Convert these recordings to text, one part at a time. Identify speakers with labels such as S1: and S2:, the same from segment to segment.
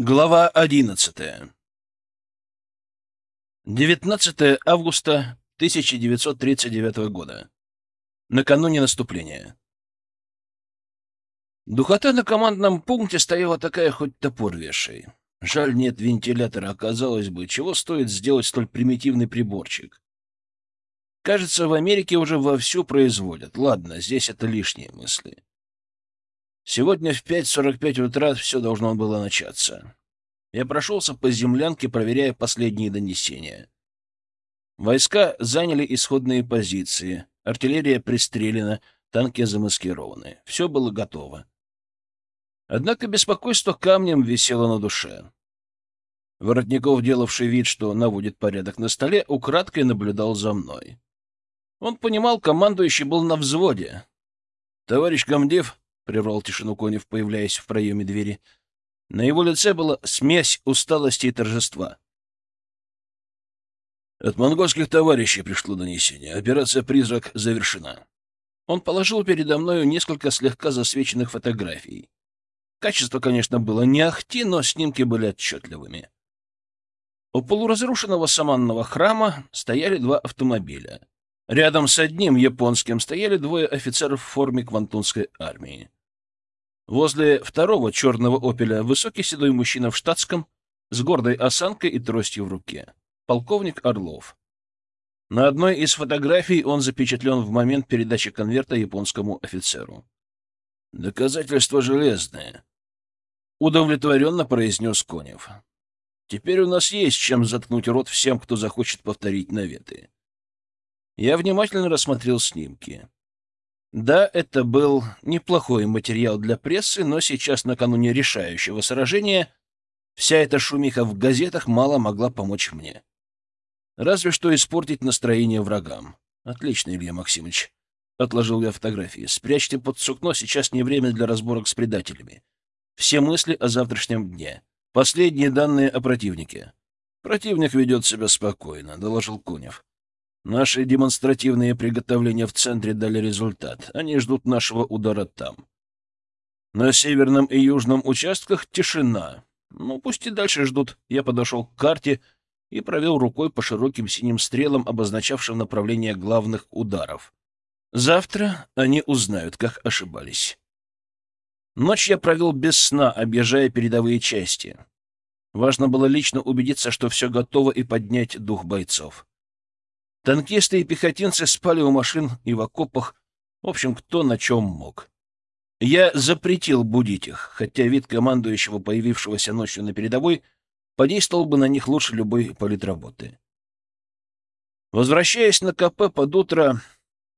S1: Глава одиннадцатая. 19 августа 1939 года. Накануне наступления. Духота на командном пункте стояла такая, хоть топор вешай. Жаль, нет вентилятора, оказалось бы, чего стоит сделать столь примитивный приборчик. Кажется, в Америке уже вовсю производят. Ладно, здесь это лишние мысли. Сегодня в 5.45 утра все должно было начаться. Я прошелся по землянке, проверяя последние донесения. Войска заняли исходные позиции, артиллерия пристрелена, танки замаскированы. Все было готово. Однако беспокойство камнем висело на душе. Воротников, делавший вид, что наводит порядок на столе, украдкой наблюдал за мной. Он понимал, командующий был на взводе. — Товарищ комдив, прервал тишину Конев, появляясь в проеме двери. На его лице была смесь усталости и торжества. От монгольских товарищей пришло донесение. Операция «Призрак» завершена. Он положил передо мною несколько слегка засвеченных фотографий. Качество, конечно, было не ахти, но снимки были отчетливыми. У полуразрушенного саманного храма стояли два автомобиля. Рядом с одним японским стояли двое офицеров в форме квантунской армии. Возле второго черного «Опеля» высокий седой мужчина в штатском, с гордой осанкой и тростью в руке. Полковник Орлов. На одной из фотографий он запечатлен в момент передачи конверта японскому офицеру. «Доказательства железные», — удовлетворенно произнес Конев. «Теперь у нас есть чем заткнуть рот всем, кто захочет повторить наветы». Я внимательно рассмотрел снимки. Да, это был неплохой материал для прессы, но сейчас, накануне решающего сражения, вся эта шумиха в газетах мало могла помочь мне. Разве что испортить настроение врагам. Отлично, Илья Максимович. Отложил я фотографии. Спрячьте под сукно, сейчас не время для разборок с предателями. Все мысли о завтрашнем дне. Последние данные о противнике. Противник ведет себя спокойно, доложил Конев. Наши демонстративные приготовления в центре дали результат. Они ждут нашего удара там. На северном и южном участках тишина. Ну, пусть и дальше ждут. Я подошел к карте и провел рукой по широким синим стрелам, обозначавшим направление главных ударов. Завтра они узнают, как ошибались. Ночь я провел без сна, объезжая передовые части. Важно было лично убедиться, что все готово, и поднять дух бойцов. Танкисты и пехотинцы спали у машин и в окопах, в общем, кто на чем мог. Я запретил будить их, хотя вид командующего, появившегося ночью на передовой, подействовал бы на них лучше любой политработы. Возвращаясь на КП под утро,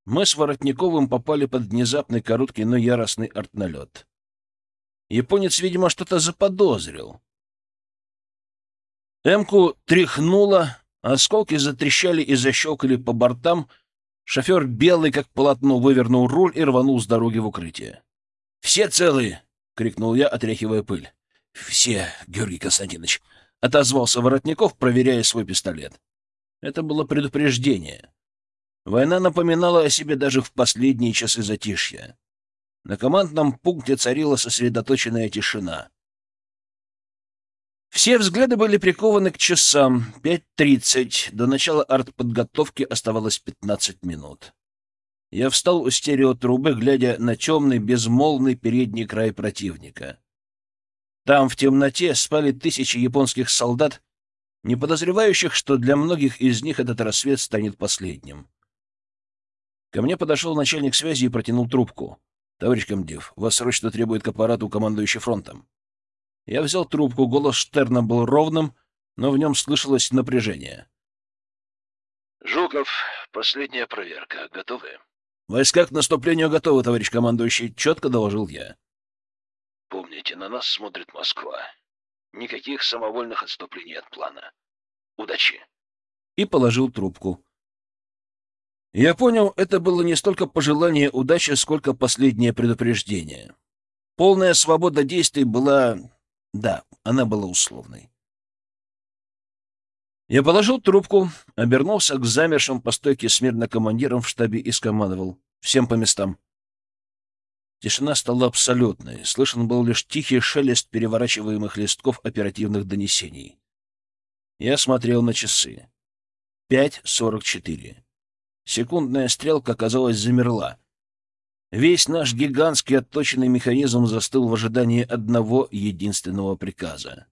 S1: мы с Воротниковым попали под внезапный короткий, но яростный артналет. Японец, видимо, что-то заподозрил. Эмку тряхнуло, Осколки затрещали и защелкали по бортам. Шофер, белый как полотно, вывернул руль и рванул с дороги в укрытие. «Все целые!» — крикнул я, отряхивая пыль. «Все, Георгий Константинович!» — отозвался Воротников, проверяя свой пистолет. Это было предупреждение. Война напоминала о себе даже в последние часы затишья. На командном пункте царила сосредоточенная тишина. Все взгляды были прикованы к часам. 5.30. До начала артподготовки оставалось 15 минут. Я встал у стереотрубы, глядя на темный, безмолвный передний край противника. Там, в темноте, спали тысячи японских солдат, не подозревающих, что для многих из них этот рассвет станет последним. Ко мне подошел начальник связи и протянул трубку. — Товарищ комдив, вас срочно требует к аппарату командующий фронтом. Я взял трубку, голос Штерна был ровным, но в нем слышалось напряжение.
S2: «Жуков, последняя проверка. Готовы?»
S1: «Войска к наступлению готовы, товарищ командующий», — четко доложил я.
S2: «Помните, на нас смотрит Москва. Никаких самовольных отступлений от плана. Удачи!»
S1: И положил трубку. Я понял, это было не столько пожелание удачи, сколько последнее предупреждение. Полная свобода действий была да, она была условной. Я положил трубку, обернулся к замершим по стойке смирно командирам в штабе и скомандовал. Всем по местам. Тишина стала абсолютной. Слышен был лишь тихий шелест переворачиваемых листков оперативных донесений. Я смотрел на часы. Пять сорок четыре. Секундная стрелка, казалось, замерла. Весь наш гигантский отточенный механизм застыл в ожидании одного единственного приказа.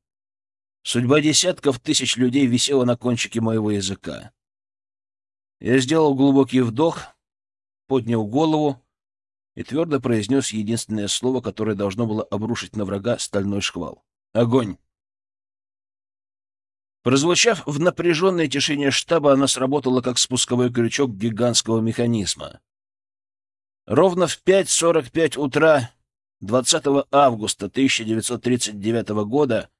S1: Судьба десятков тысяч людей висела на кончике моего языка. Я сделал глубокий вдох, поднял голову и твердо произнес единственное слово, которое должно было обрушить на врага стальной шквал. «Огонь!» Прозвучав в напряженной тишине штаба, она сработала как спусковой крючок гигантского механизма. Ровно в 5.45 утра 20 августа 1939 года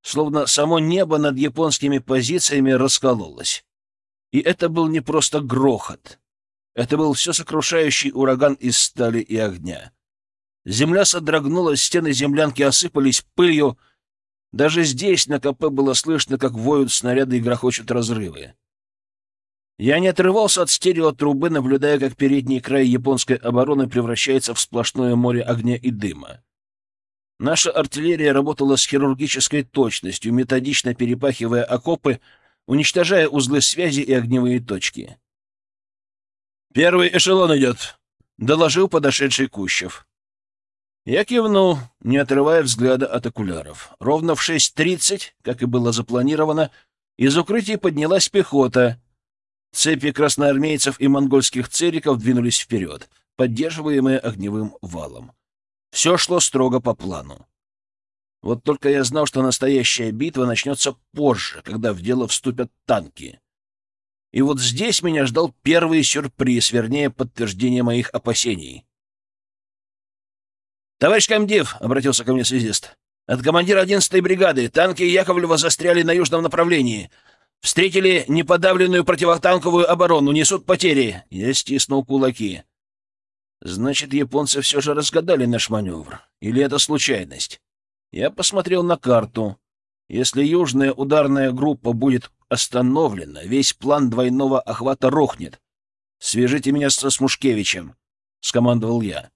S1: словно само небо над японскими позициями раскололось. И это был не просто грохот. Это был все сокрушающий ураган из стали и огня. Земля содрогнулась, стены землянки осыпались пылью. Даже здесь, на КП, было слышно, как воют снаряды и грохочут разрывы. Я не отрывался от стереотрубы, наблюдая, как передний край японской обороны превращается в сплошное море огня и дыма. Наша артиллерия работала с хирургической точностью, методично перепахивая окопы, уничтожая узлы связи и огневые точки. «Первый эшелон идет», — доложил подошедший Кущев. Я кивнул, не отрывая взгляда от окуляров. Ровно в 6.30, как и было запланировано, из укрытия поднялась пехота. Цепи красноармейцев и монгольских цериков двинулись вперед, поддерживаемые огневым валом. Все шло строго по плану. Вот только я знал, что настоящая битва начнется позже, когда в дело вступят танки. И вот здесь меня ждал первый сюрприз, вернее, подтверждение моих опасений. «Товарищ комдив!» — обратился ко мне связист. «От командира 11-й бригады. Танки Яковлева застряли на южном направлении. Встретили неподавленную противотанковую оборону. Несут потери». Я стиснул кулаки. Значит, японцы все же разгадали наш маневр. Или это случайность? Я посмотрел на карту. Если южная ударная группа будет остановлена, весь план двойного охвата рухнет. «Свяжите меня со Смушкевичем», — скомандовал я.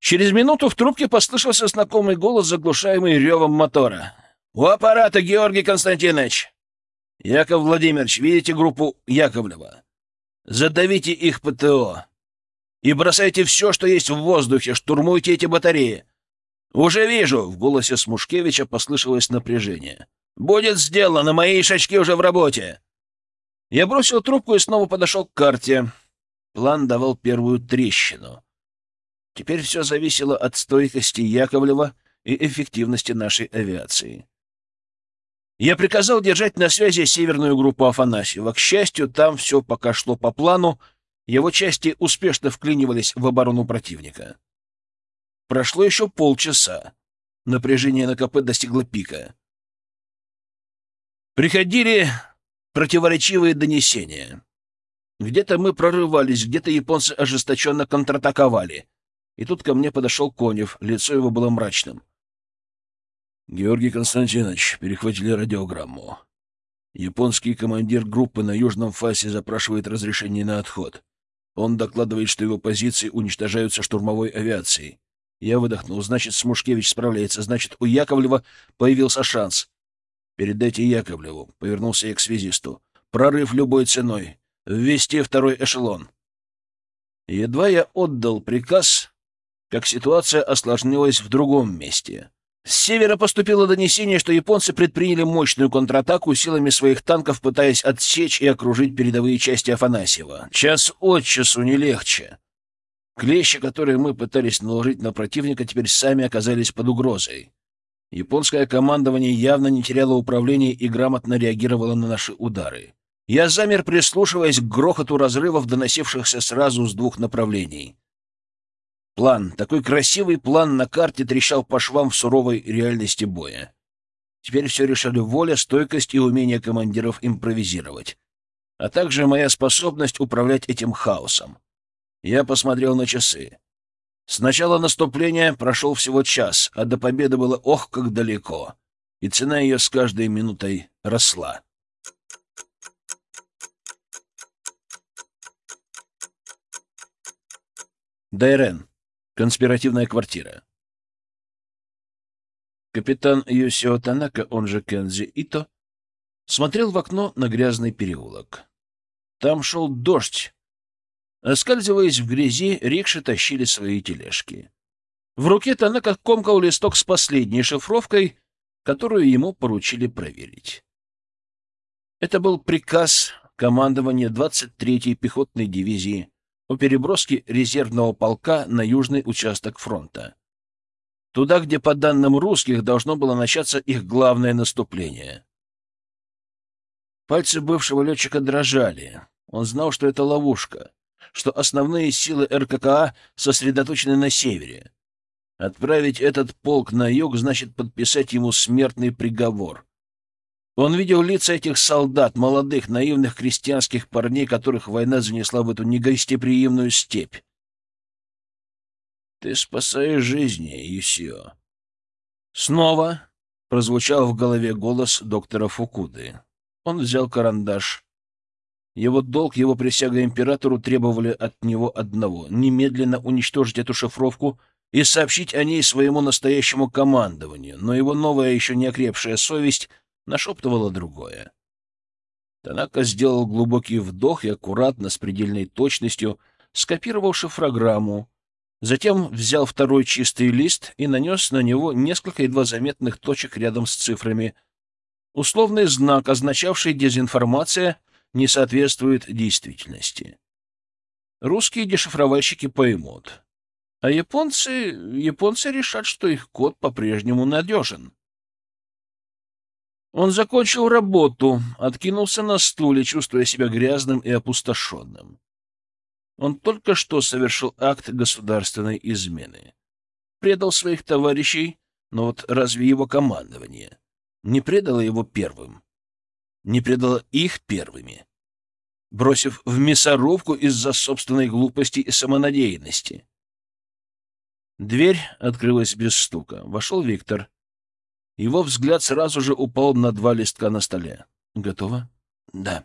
S1: Через минуту в трубке послышался знакомый голос, заглушаемый ревом мотора. «У аппарата, Георгий Константинович!» «Яков Владимирович, видите группу Яковлева? Задавите их ПТО и бросайте все, что есть в воздухе, штурмуйте эти батареи. Уже вижу, в голосе Смушкевича послышалось напряжение. Будет сделано, мои шачки уже в работе. Я бросил трубку и снова подошел к карте. План давал первую трещину. Теперь все зависело от стойкости Яковлева и эффективности нашей авиации. Я приказал держать на связи северную группу Афанасьева. К счастью, там все пока шло по плану, его части успешно вклинивались в оборону противника. Прошло еще полчаса. Напряжение на КП достигло пика. Приходили противоречивые донесения. Где-то мы прорывались, где-то японцы ожесточенно контратаковали. И тут ко мне подошел Конев, лицо его было мрачным. Георгий Константинович, перехватили радиограмму. Японский командир группы на южном фасе запрашивает разрешение на отход. Он докладывает, что его позиции уничтожаются штурмовой авиацией. Я выдохнул. Значит, Смушкевич справляется. Значит, у Яковлева появился шанс. Передайте Яковлеву. Повернулся я к связисту. Прорыв любой ценой. Ввести второй эшелон. Едва я отдал приказ, как ситуация осложнилась в другом месте. С севера поступило донесение, что японцы предприняли мощную контратаку силами своих танков, пытаясь отсечь и окружить передовые части Афанасьева. Час от часу не легче. Клещи, которые мы пытались наложить на противника, теперь сами оказались под угрозой. Японское командование явно не теряло управление и грамотно реагировало на наши удары. Я замер, прислушиваясь к грохоту разрывов, доносившихся сразу с двух направлений. План, такой красивый план на карте трещал по швам в суровой реальности боя. Теперь все решали воля, стойкость и умение командиров импровизировать, а также моя способность управлять этим хаосом. Я посмотрел на часы. С начала наступления прошел всего час, а до победы было ох, как далеко, и цена ее с каждой минутой росла. Дайрен. Конспиративная квартира. Капитан Йосио Танака, он же Кензи Ито, смотрел в окно на грязный переулок. Там шел дождь. Оскальзываясь в грязи, рикши тащили свои тележки. В руке Танака комкал листок с последней шифровкой, которую ему поручили проверить. Это был приказ командования 23-й пехотной дивизии о переброске резервного полка на южный участок фронта. Туда, где, по данным русских, должно было начаться их главное наступление. Пальцы бывшего летчика дрожали. Он знал, что это ловушка, что основные силы РККА сосредоточены на севере. Отправить этот полк на юг значит подписать ему смертный приговор. Он видел лица этих солдат, молодых, наивных крестьянских парней, которых война занесла в эту негостеприимную степь. «Ты спасаешь жизни, Юсио». Снова прозвучал в голове голос доктора Фукуды. Он взял карандаш. Его долг, его присяга императору требовали от него одного — немедленно уничтожить эту шифровку и сообщить о ней своему настоящему командованию, но его новая, еще не окрепшая совесть нашептывала другое. Танака сделал глубокий вдох и аккуратно, с предельной точностью, скопировал шифрограмму, затем взял второй чистый лист и нанес на него несколько едва заметных точек рядом с цифрами. Условный знак, означавший дезинформация, не соответствует действительности. Русские дешифровальщики поймут. А японцы... японцы решат, что их код по-прежнему надежен. Он закончил работу, откинулся на стуле, чувствуя себя грязным и опустошенным. Он только что совершил акт государственной измены. Предал своих товарищей, но вот разве его командование не предало его первым? Не предало их первыми? Бросив в мясорубку из-за собственной глупости и самонадеянности. Дверь открылась без стука. Вошел Виктор. Его взгляд сразу же упал на два листка на столе. «Готово?» «Да».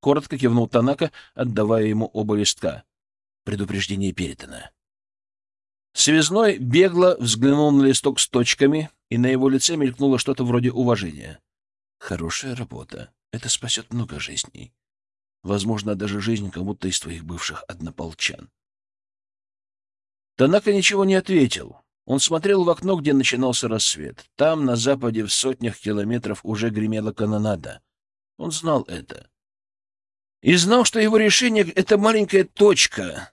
S1: Коротко кивнул Танака, отдавая ему оба листка. Предупреждение передано. Связной бегло взглянул на листок с точками, и на его лице мелькнуло что-то вроде уважения. «Хорошая работа. Это спасет много жизней. Возможно, даже жизнь кому-то из твоих бывших однополчан». Танака ничего не ответил. Он смотрел в окно, где начинался рассвет. Там, на западе, в сотнях километров, уже гремела канонада. Он знал это. И знал, что его решение — это маленькая точка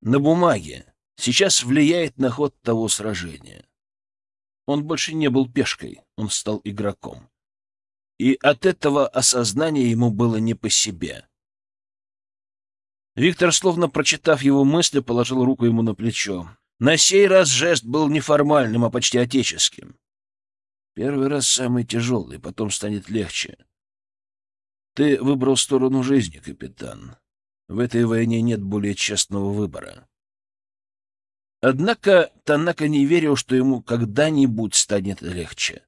S1: на бумаге. Сейчас влияет на ход того сражения. Он больше не был пешкой, он стал игроком. И от этого осознания ему было не по себе. Виктор, словно прочитав его мысли, положил руку ему на плечо. На сей раз жест был неформальным, а почти отеческим. Первый раз самый тяжелый, потом станет легче. Ты выбрал сторону жизни, капитан. В этой войне нет более честного выбора. Однако Танака не верил, что ему когда-нибудь станет легче.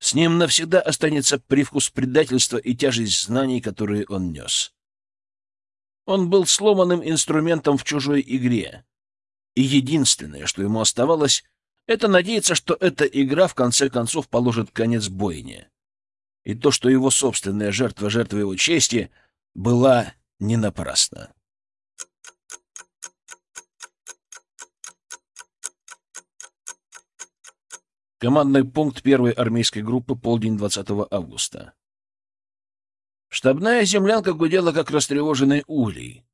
S1: С ним навсегда останется привкус предательства и тяжесть знаний, которые он нес. Он был сломанным инструментом в чужой игре, и единственное, что ему оставалось, это надеяться, что эта игра в конце концов положит конец бойне. И то, что его собственная жертва, жертва его чести, была не напрасна. Командный пункт первой армейской группы, полдень 20 августа. Штабная землянка гудела, как растревоженный улей.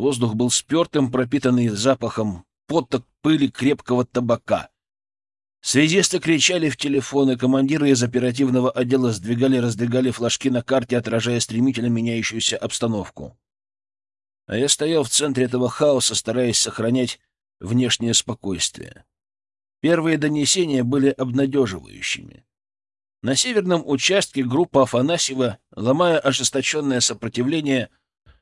S1: Воздух был спертым, пропитанный запахом пота, пыли, крепкого табака. Связисты кричали в телефоны, командиры из оперативного отдела сдвигали-раздвигали флажки на карте, отражая стремительно меняющуюся обстановку. А я стоял в центре этого хаоса, стараясь сохранять внешнее спокойствие. Первые донесения были обнадеживающими. На северном участке группа Афанасьева, ломая ожесточенное сопротивление,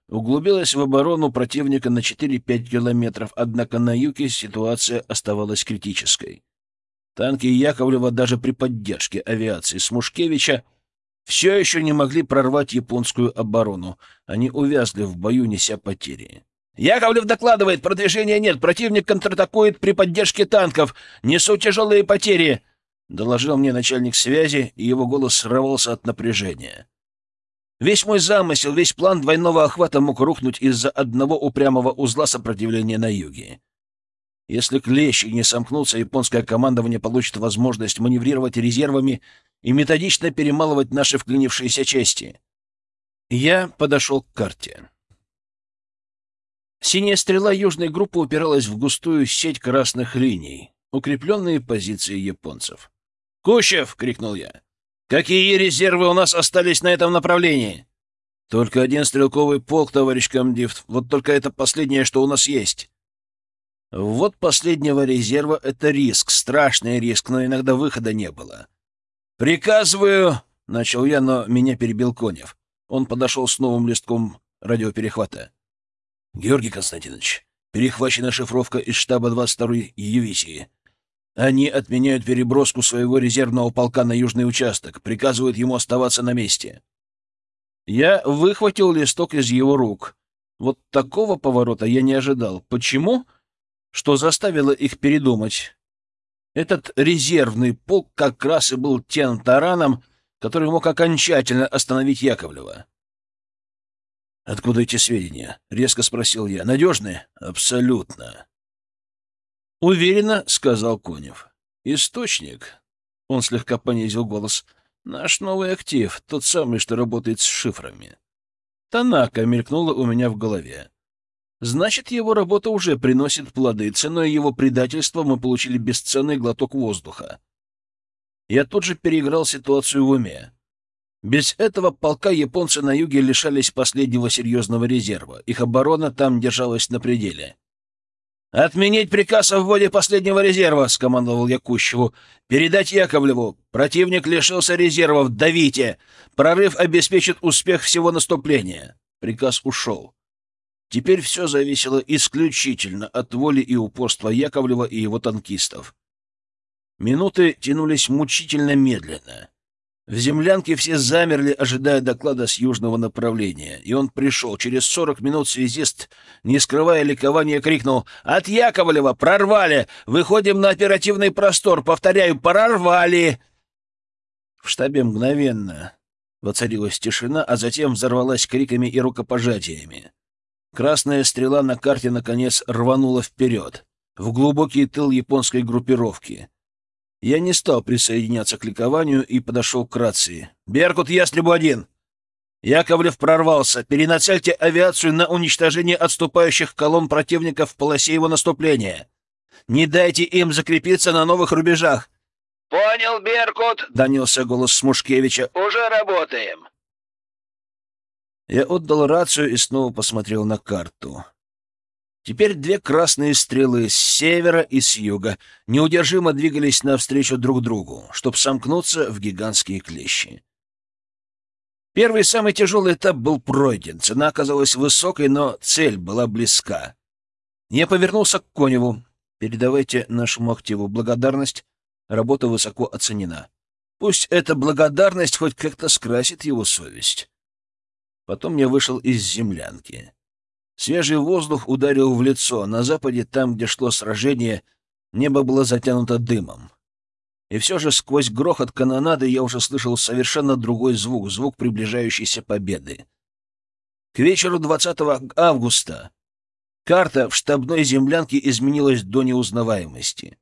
S1: углубилась в оборону противника на 4-5 километров, однако на юге ситуация оставалась критической. Танки Яковлева даже при поддержке авиации Смушкевича все еще не могли прорвать японскую оборону. Они увязли в бою, неся потери. Яковлев докладывает, продвижения нет, противник контратакует при поддержке танков, несут тяжелые потери, — доложил мне начальник связи, и его голос срывался от напряжения. Весь мой замысел, весь план двойного охвата мог рухнуть из-за одного упрямого узла сопротивления на юге. Если клещи не сомкнутся, японское командование получит возможность маневрировать резервами и методично перемалывать наши вклинившиеся части. Я подошел к карте. Синяя стрела южной группы упиралась в густую сеть красных линий, укрепленные позиции японцев. «Кущев!» — крикнул я. «Какие резервы у нас остались на этом направлении?» «Только один стрелковый полк, товарищ комдив. Вот только это последнее, что у нас есть». Вот последнего резерва — это риск, страшный риск, но иногда выхода не было. «Приказываю!» — начал я, но меня перебил Конев. Он подошел с новым листком радиоперехвата. «Георгий Константинович, перехвачена шифровка из штаба 22-й Ювисии. Они отменяют переброску своего резервного полка на южный участок, приказывают ему оставаться на месте». Я выхватил листок из его рук. Вот такого поворота я не ожидал. Почему? Что заставило их передумать? Этот резервный полк как раз и был тем тараном, который мог окончательно остановить Яковлева. «Откуда эти сведения?» — резко спросил я. «Надежные?» «Абсолютно». «Уверенно», — сказал Конев. «Источник». Он слегка понизил голос. «Наш новый актив, тот самый, что работает с шифрами». Танака мелькнула у меня в голове. Значит, его работа уже приносит плоды. Ценой его предательства мы получили бесценный глоток воздуха. Я тут же переиграл ситуацию в уме. Без этого полка японцы на юге лишались последнего серьезного резерва. Их оборона там держалась на пределе. «Отменить приказ о вводе последнего резерва!» — скомандовал я. «Передать Яковлеву! Противник лишился резервов! Давите! Прорыв обеспечит успех всего наступления!» Приказ ушел. Теперь все зависело исключительно от воли и упорства Яковлева и его танкистов. Минуты тянулись мучительно медленно. В землянке все замерли, ожидая доклада с южного направления. И он пришел. Через сорок минут связист, не скрывая ликования, крикнул «От Яковлева! Прорвали! Выходим на оперативный простор! Повторяю, прорвали!» В штабе мгновенно воцарилась тишина, а затем взорвалась криками и рукопожатиями. Красная стрела на карте, наконец, рванула вперед, в глубокий тыл японской группировки. Я не стал присоединяться к ликованию и подошел к рации. «Беркут, Ястребу-1!» Яковлев прорвался. Перенацельте авиацию на уничтожение отступающих колонн противника в полосе его наступления. Не дайте им закрепиться на новых рубежах.
S2: «Понял, Беркут!»
S1: — донесся голос Смушкевича.
S2: «Уже работаем!»
S1: Я отдал рацию и снова посмотрел на карту. Теперь две красные стрелы с севера и с юга неудержимо двигались навстречу друг другу, чтобы сомкнуться в гигантские клещи. Первый самый тяжелый этап был пройден. Цена оказалась высокой, но цель была близка. Я повернулся к Коневу. Передавайте нашему активу благодарность. Работа высоко оценена. Пусть эта благодарность хоть как-то скрасит его совесть. Потом я вышел из землянки. Свежий воздух ударил в лицо. На западе, там, где шло сражение, небо было затянуто дымом. И все же сквозь грохот канонады я уже слышал совершенно другой звук, звук приближающейся победы. К вечеру 20 августа карта в штабной землянке изменилась до неузнаваемости.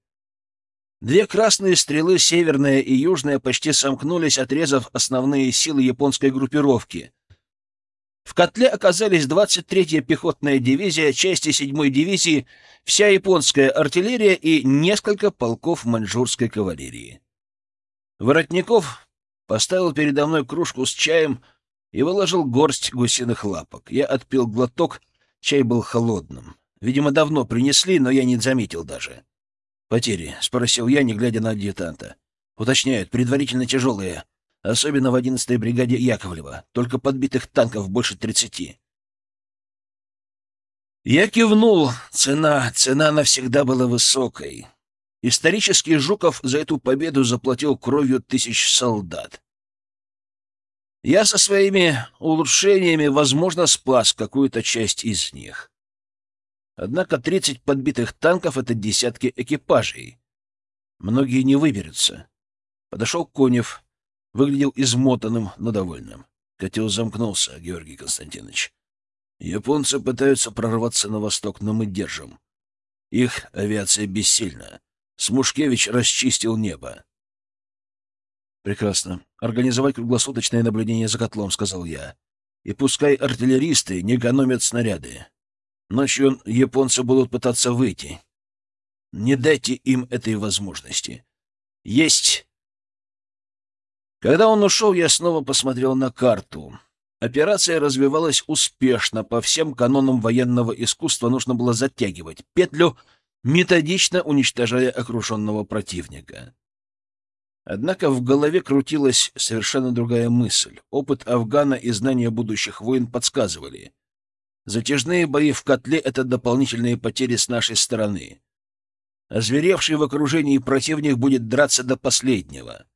S1: Две красные стрелы, северная и южная, почти сомкнулись, отрезав основные силы японской группировки, в котле оказались 23-я пехотная дивизия, части 7-й дивизии, вся японская артиллерия и несколько полков маньчжурской кавалерии. Воротников поставил передо мной кружку с чаем и выложил горсть гусиных лапок. Я отпил глоток, чай был холодным. Видимо, давно принесли, но я не заметил даже. «Потери?» — спросил я, не глядя на адъютанта. «Уточняют, предварительно тяжелые особенно в 11-й бригаде Яковлева, только подбитых танков больше 30. Я кивнул. Цена, цена навсегда была высокой. Исторический Жуков за эту победу заплатил кровью тысяч солдат. Я со своими улучшениями, возможно, спас какую-то часть из них. Однако 30 подбитых танков — это десятки экипажей. Многие не выберутся. Подошел Конев, выглядел измотанным, но довольным. Котел замкнулся, Георгий Константинович. Японцы пытаются прорваться на восток, но мы держим. Их авиация бессильна. Смушкевич расчистил небо. «Прекрасно. Организовать круглосуточное наблюдение за котлом», — сказал я. «И пускай артиллеристы не экономят снаряды. Ночью японцы будут пытаться выйти. Не дайте им этой возможности. Есть!» Когда он ушел, я снова посмотрел на карту. Операция развивалась успешно. По всем канонам военного искусства нужно было затягивать петлю, методично уничтожая окруженного противника. Однако в голове крутилась совершенно другая мысль. Опыт Афгана и знания будущих войн подсказывали. Затяжные бои в котле — это дополнительные потери с нашей стороны. Озверевший в окружении противник будет драться до последнего.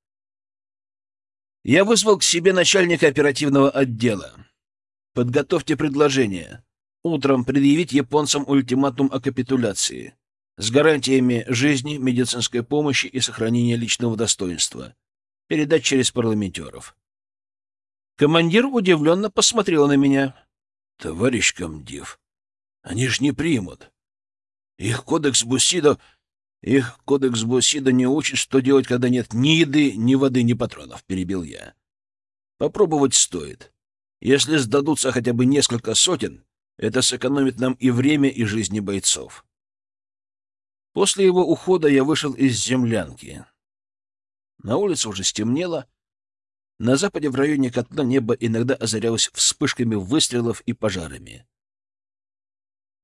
S1: Я вызвал к себе начальника оперативного отдела. Подготовьте предложение. Утром предъявить японцам ультиматум о капитуляции с гарантиями жизни, медицинской помощи и сохранения личного достоинства. Передать через парламентеров. Командир удивленно посмотрел на меня. — Товарищ комдив, они ж не примут. Их кодекс Бусидо... Их кодекс Бусида не учит, что делать, когда нет ни еды, ни воды, ни патронов, — перебил я. Попробовать стоит. Если сдадутся хотя бы несколько сотен, это сэкономит нам и время, и жизни бойцов. После его ухода я вышел из землянки. На улице уже стемнело. На западе в районе котла небо иногда озарялось вспышками выстрелов и пожарами.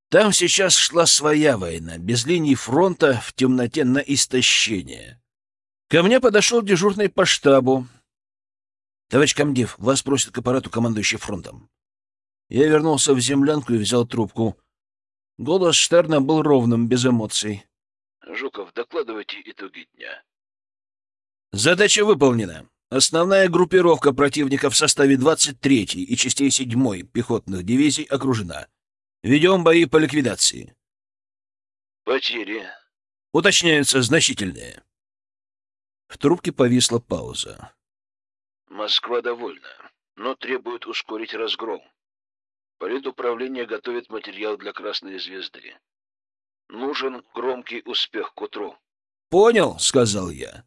S1: Там сейчас шла своя война, без линий фронта, в темноте на истощение. Ко мне подошел дежурный по штабу. — Товарищ комдив, вас просит к аппарату командующий фронтом. Я вернулся в землянку и взял трубку. Голос Штерна был ровным, без эмоций.
S2: — Жуков, докладывайте итоги дня.
S1: Задача выполнена. Основная группировка противника в составе 23-й и частей 7-й пехотных дивизий окружена. Ведем бои по ликвидации.
S2: Потери.
S1: Уточняются значительные. В трубке повисла пауза.
S2: Москва довольна, но требует ускорить разгром. Политуправление готовит материал для Красной Звезды. Нужен громкий успех к утру.
S1: «Понял», — сказал я.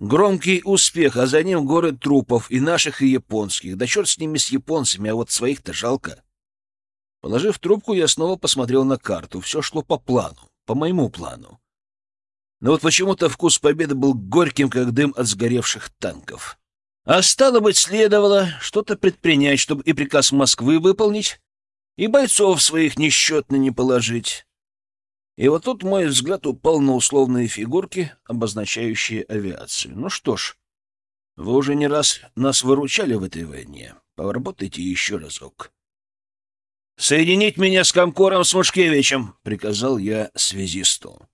S1: Громкий успех, а за ним горы трупов, и наших, и японских. Да черт с ними, с японцами, а вот своих-то жалко. Положив трубку, я снова посмотрел на карту. Все шло по плану, по моему плану. Но вот почему-то вкус победы был горьким, как дым от сгоревших танков. А стало быть, следовало что-то предпринять, чтобы и приказ Москвы выполнить, и бойцов своих несчетно не положить. И вот тут мой взгляд упал на условные фигурки, обозначающие авиацию. Ну что ж, вы уже не раз нас выручали в этой войне. Поработайте еще разок. «Соединить меня с Комкором Смушкевичем!» — приказал я связисту.